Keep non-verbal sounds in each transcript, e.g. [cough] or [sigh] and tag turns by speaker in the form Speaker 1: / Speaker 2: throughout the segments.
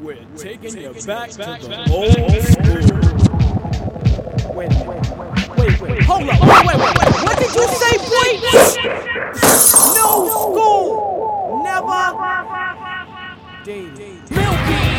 Speaker 1: We're taking you back to the old school.
Speaker 2: Wait minute. Wait, wait. Hold up. Wait, wait, wait. wait. What did you say, boy? No school. Never. Dated. Milky.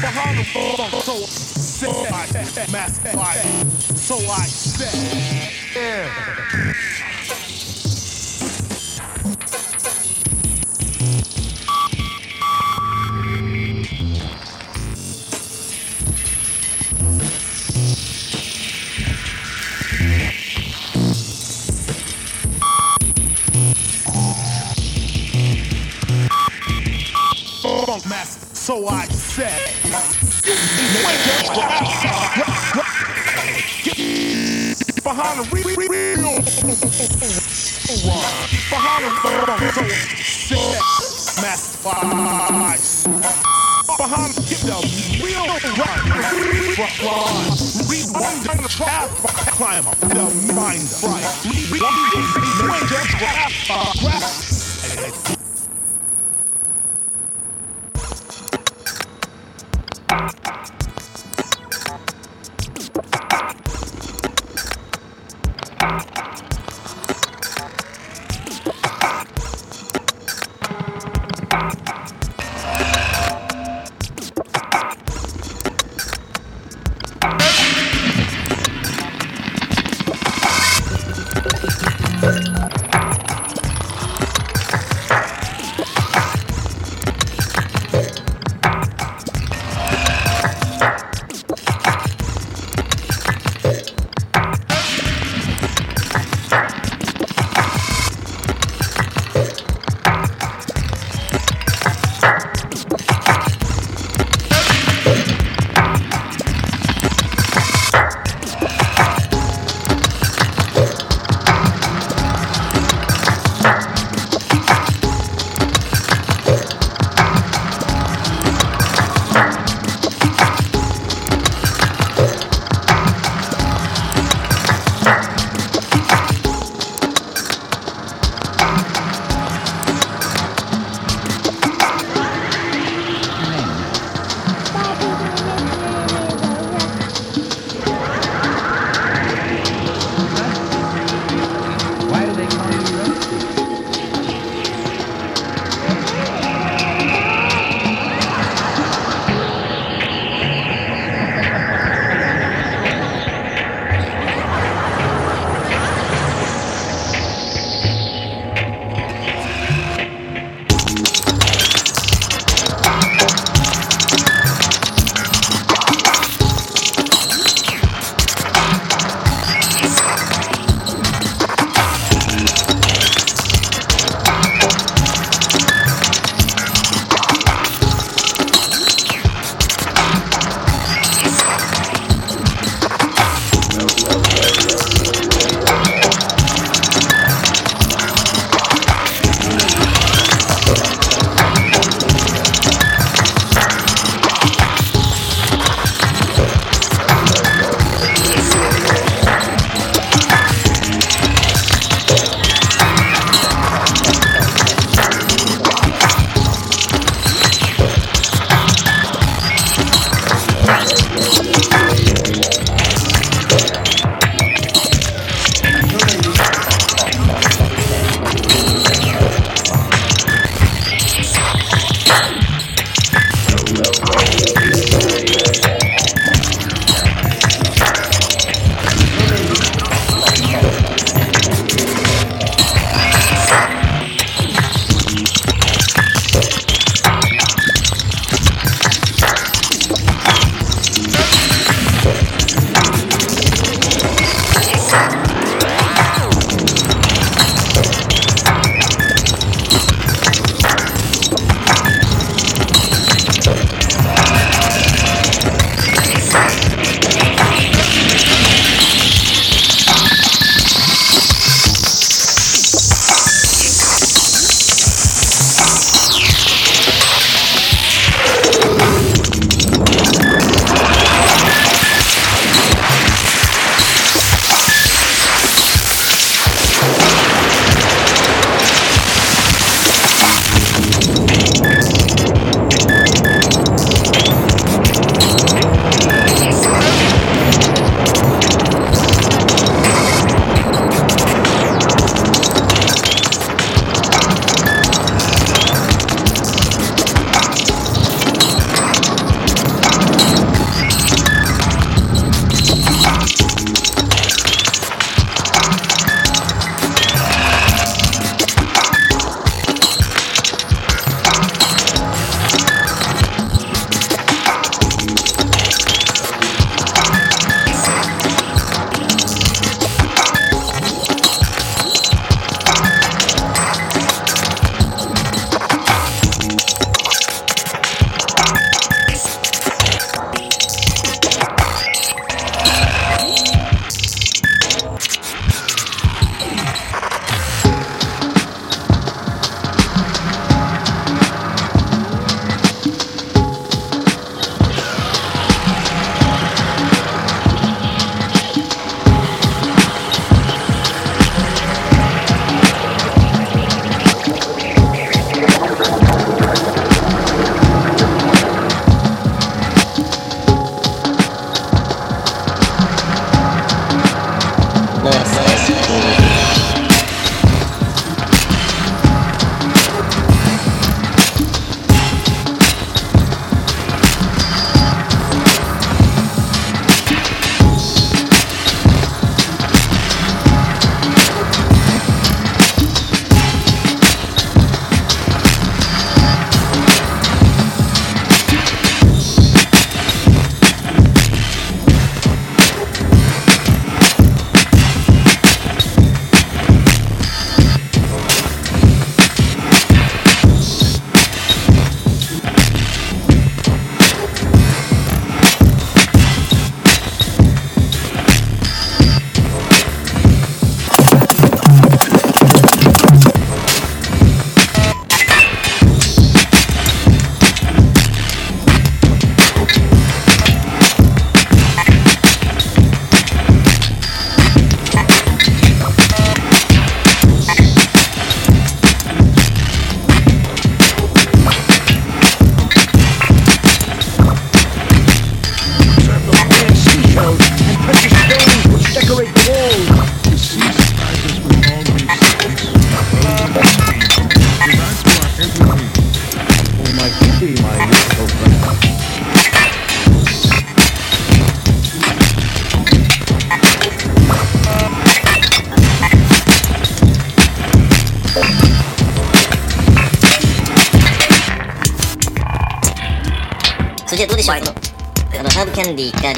Speaker 3: Behind the phone. So master I, so I said. Yeah. Said. Get behind the re- re- real run, behind the. So said, behind, the real rap. Rewind the trap climber, the. Right.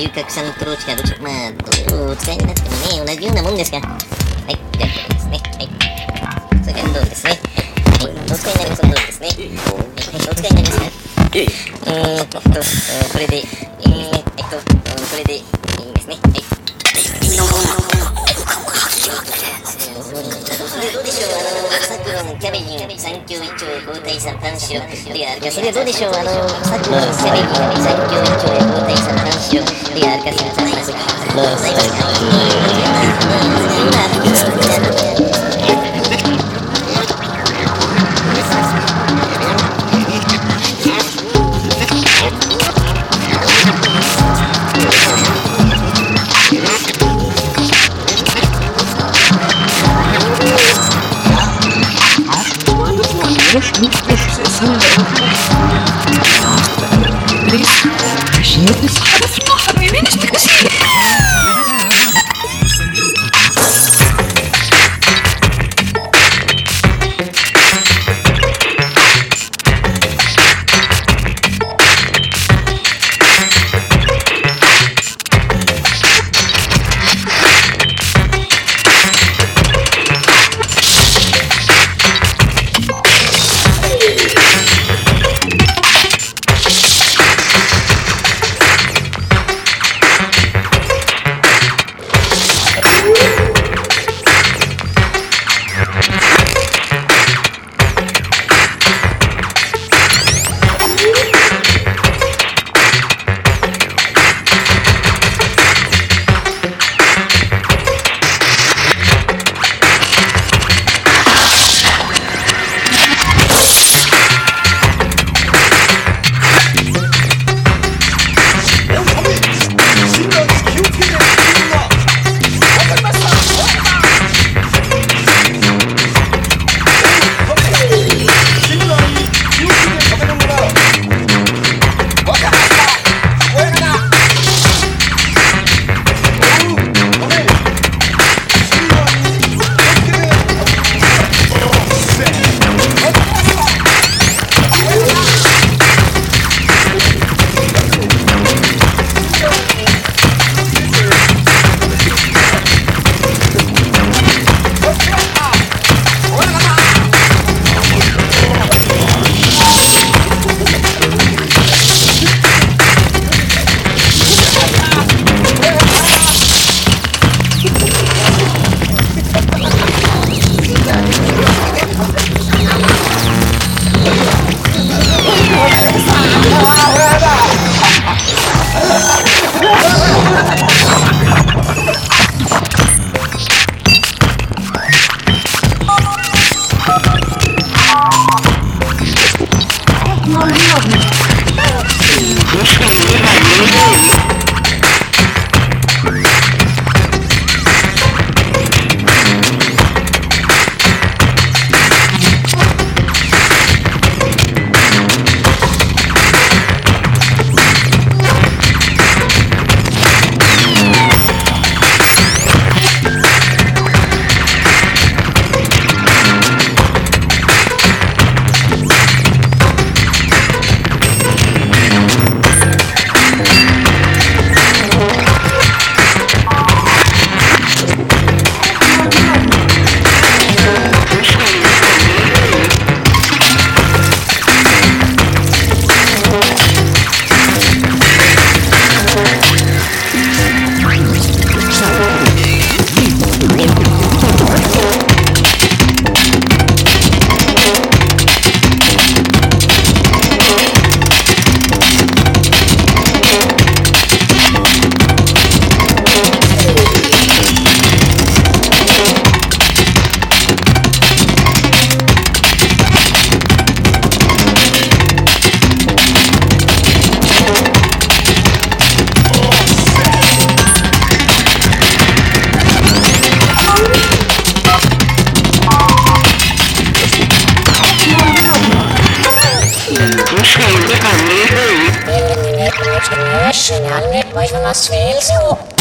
Speaker 3: Дюка Ксантруч
Speaker 4: それはどうでしょう、あの、さっきのセレビのね、最強延長で交代され話を、リアル化さるた
Speaker 5: 話が。
Speaker 6: svævelser.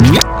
Speaker 6: Yeah.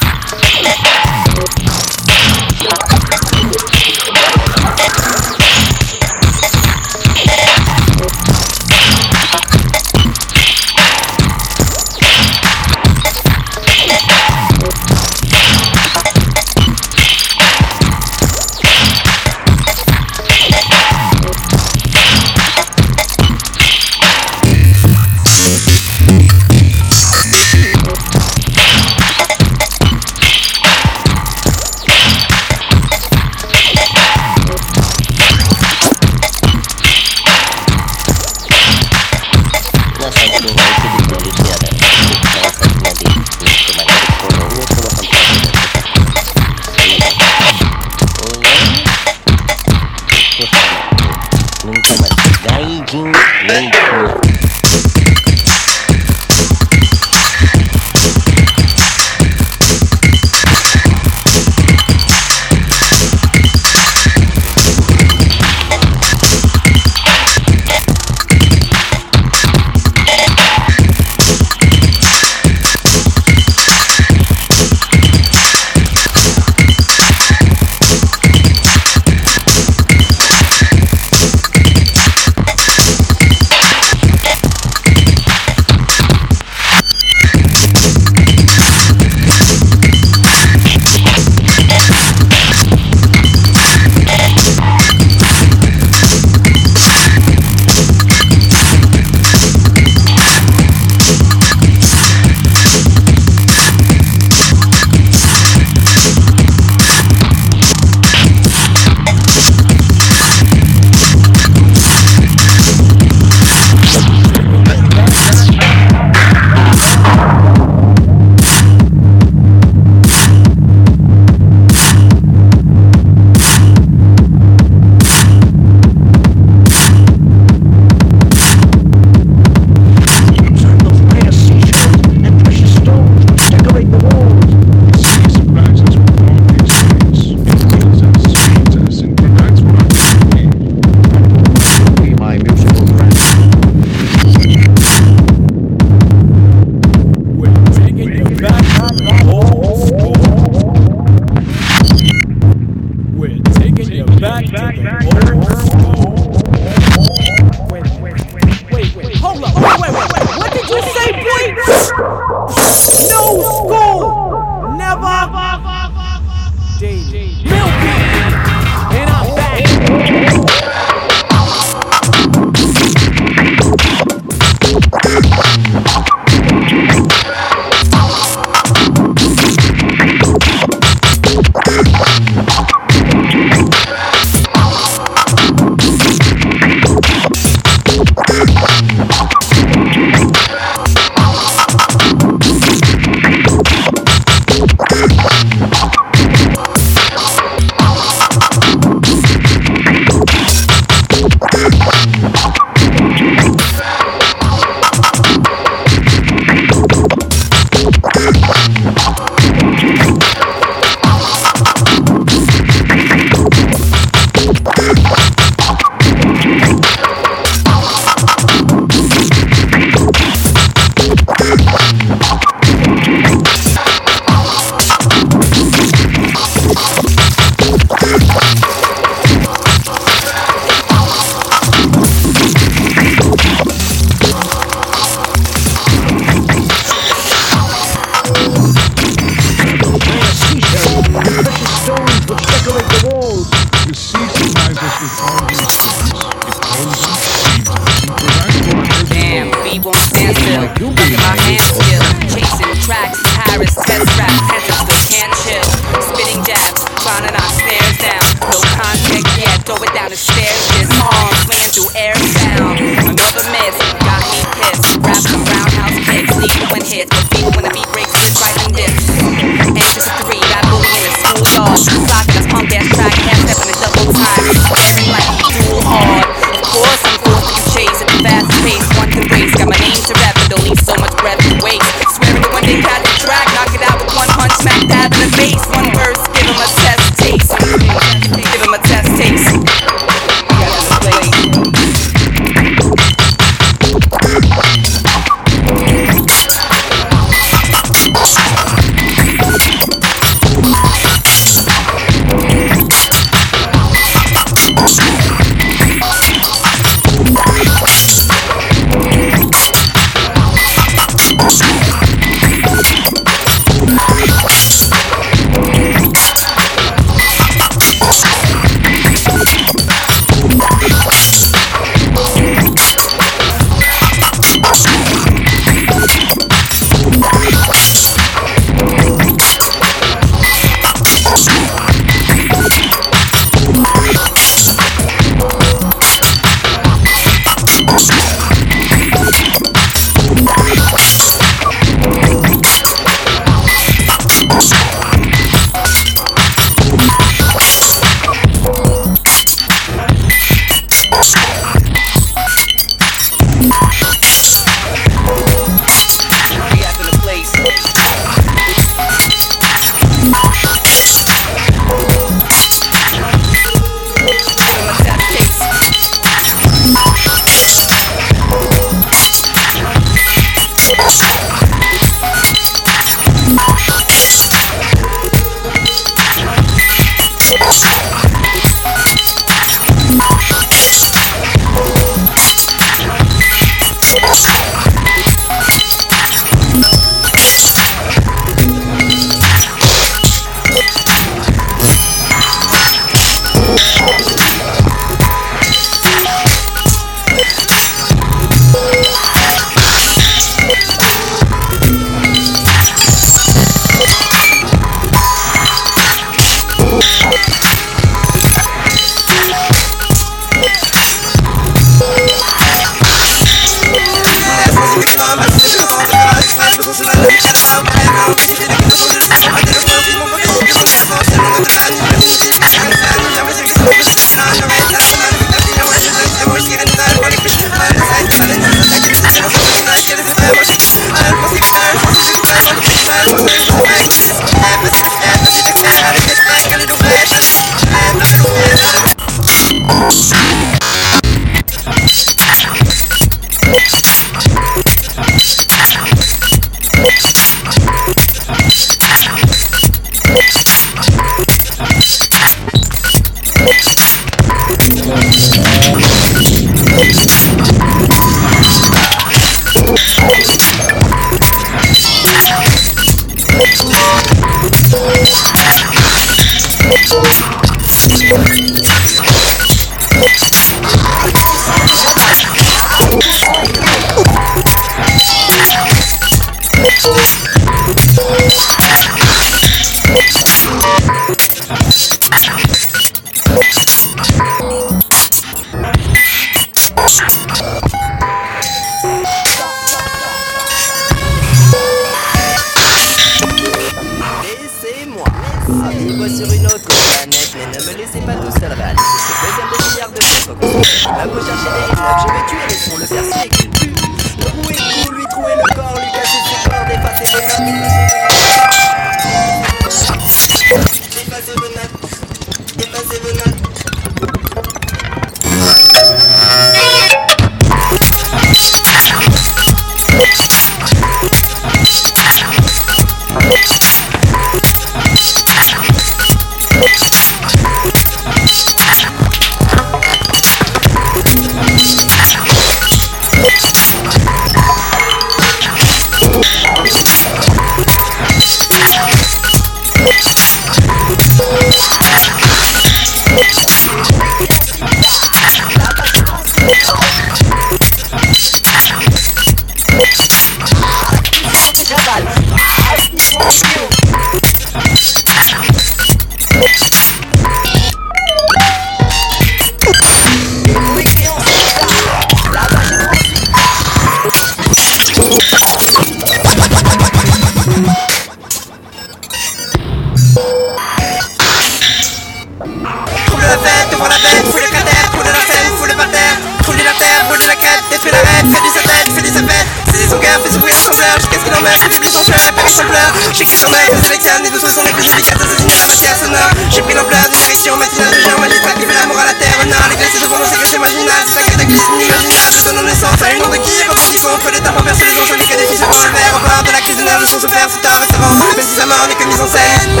Speaker 6: Sur
Speaker 7: mail, je sélectionne les douces sont les plus efficaces, la matière sonore, j'ai pris l'ampleur d'une érection matinale de genre magistral qui fait l'amour à la terre, au nord, les glaces de fond, c'est c'est marginal, c'est un cataclysme inimaginable, je donne naissance à une nom de qui, rebondissant entre les tympans percés, les les que des fils devant le verre, au bord de la crise de nerfs, le son se perd, c'est un restaurant, même si sa mort n'est que mise en scène.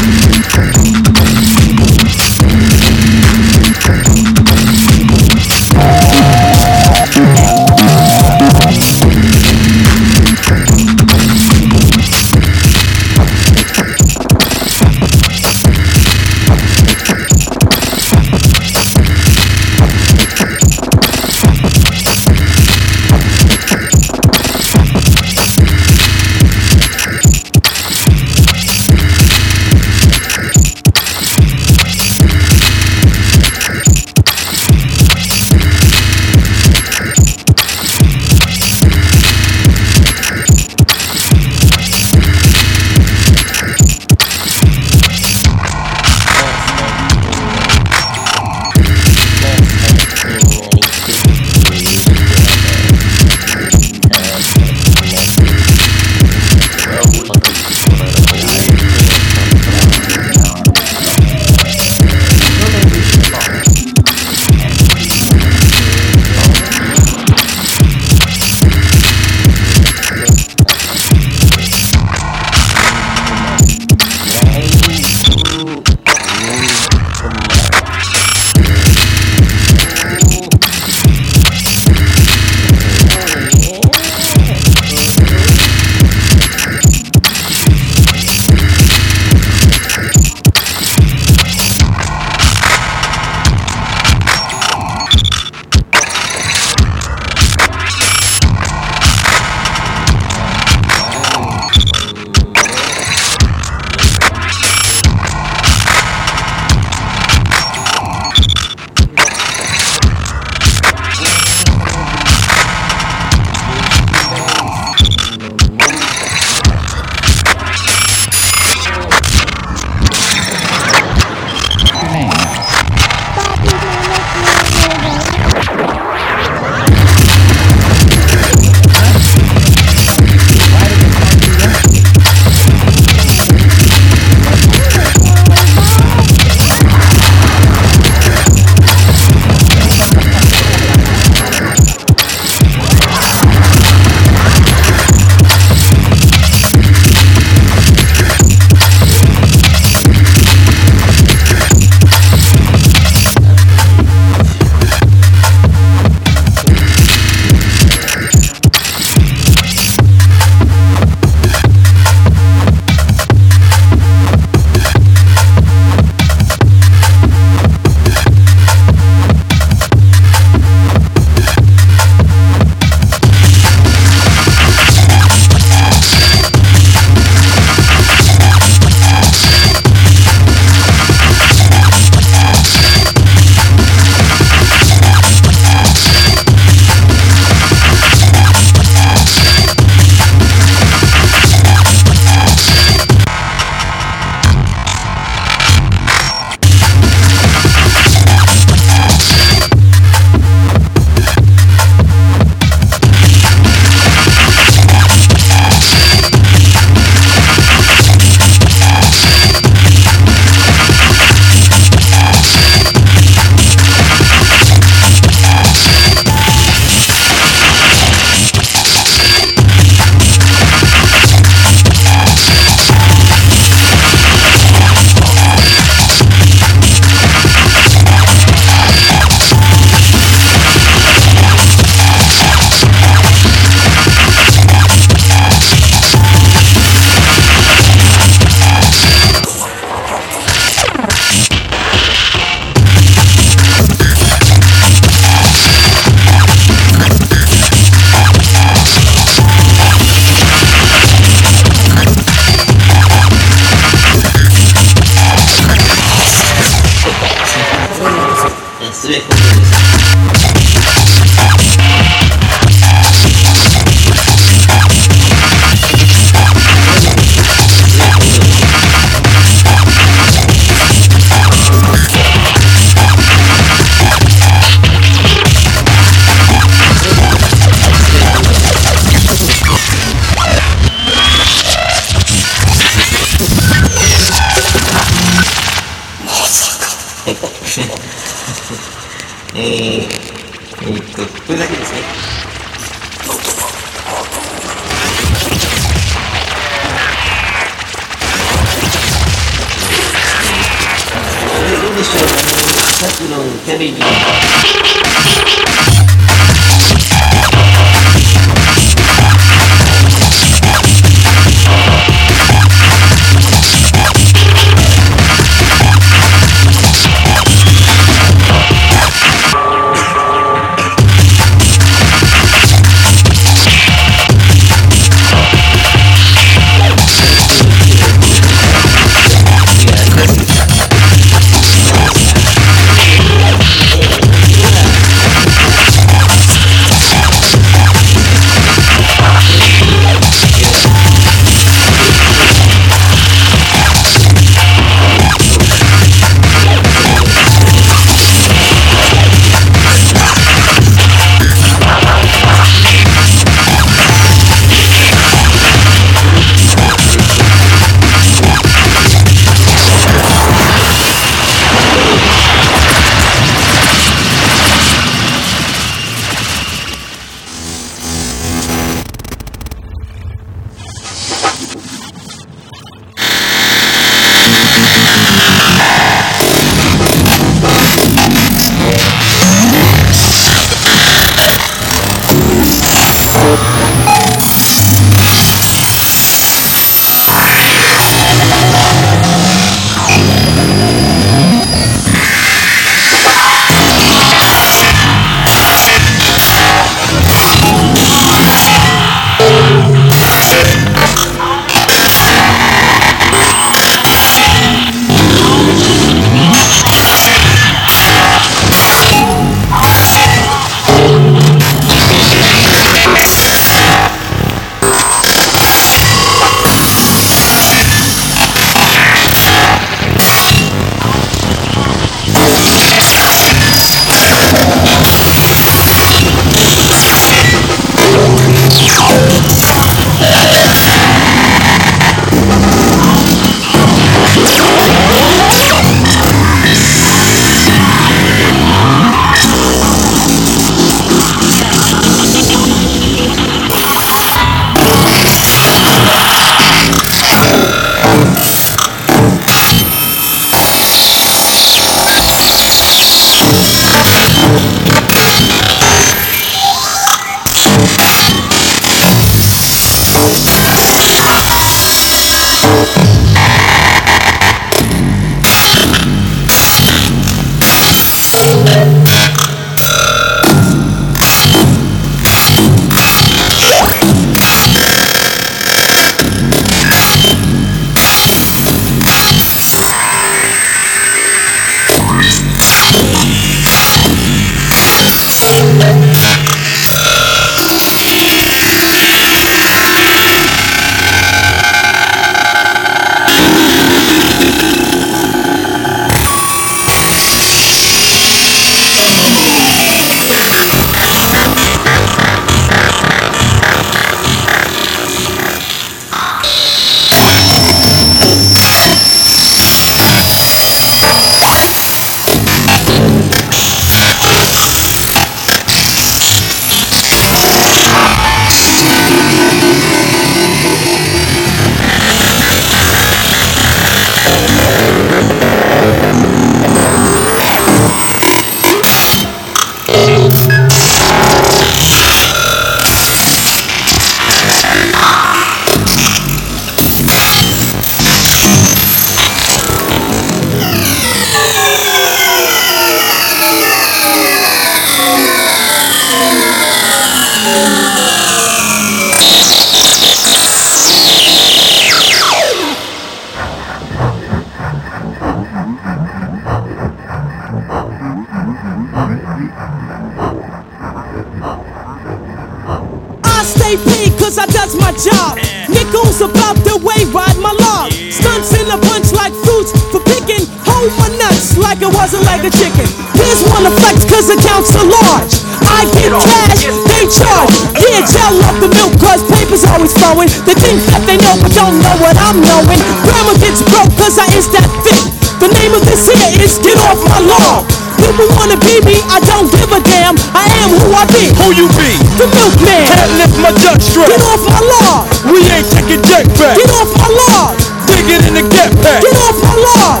Speaker 2: Flowing. They think that they know but don't know what I'm knowing. Grandma gets broke cause I is that thick. The name of this here is Get Off My Lawn. People wanna be me, I don't give a damn. I am who I be.
Speaker 8: Who you be?
Speaker 2: The milkman.
Speaker 8: Can't lift my judge straight.
Speaker 2: Get off my lawn.
Speaker 8: We ain't taking jack back.
Speaker 2: Get off my lawn.
Speaker 8: Dig it in the get pack.
Speaker 2: Get off my lawn.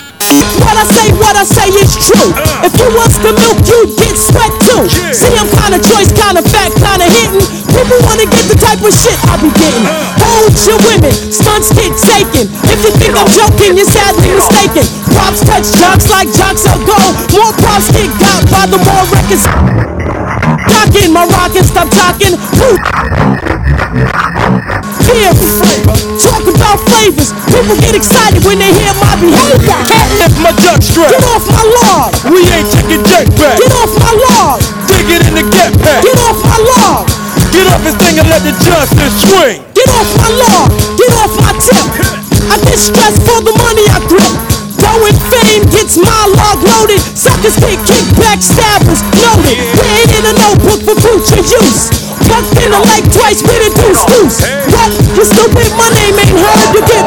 Speaker 2: [laughs] What I say, what I say is true. Uh. If you was the milk, you'd get sweat too. See, I'm kinda choice, kinda fat, kinda hitting. People wanna get the type of shit I be getting. Uh. Hold your women, stunts get taken. If you think I'm joking, you're sadly mistaken. Props touch jocks like jocks of gold. More props get got by the more records. Rockin', my rockin', stop talking. Flavor, about flavors. People get excited when they hear my behavior.
Speaker 8: Can't lift my judge straight.
Speaker 2: Get off my lawn.
Speaker 8: We ain't taking jack back.
Speaker 2: Get off my lawn.
Speaker 8: Dig it in the get pack.
Speaker 2: Get off my lawn.
Speaker 8: Get off this thing and let the Johnson swing.
Speaker 2: Get off my lawn. Get off my tip. I get stressed for the money I grip. Going fame gets my log loaded. Suckers get kickback stabbers loaded. Pen in a notebook for future use. Tucked in the leg twice with a deuce deuce. What? You stupid, my name ain't heard. You get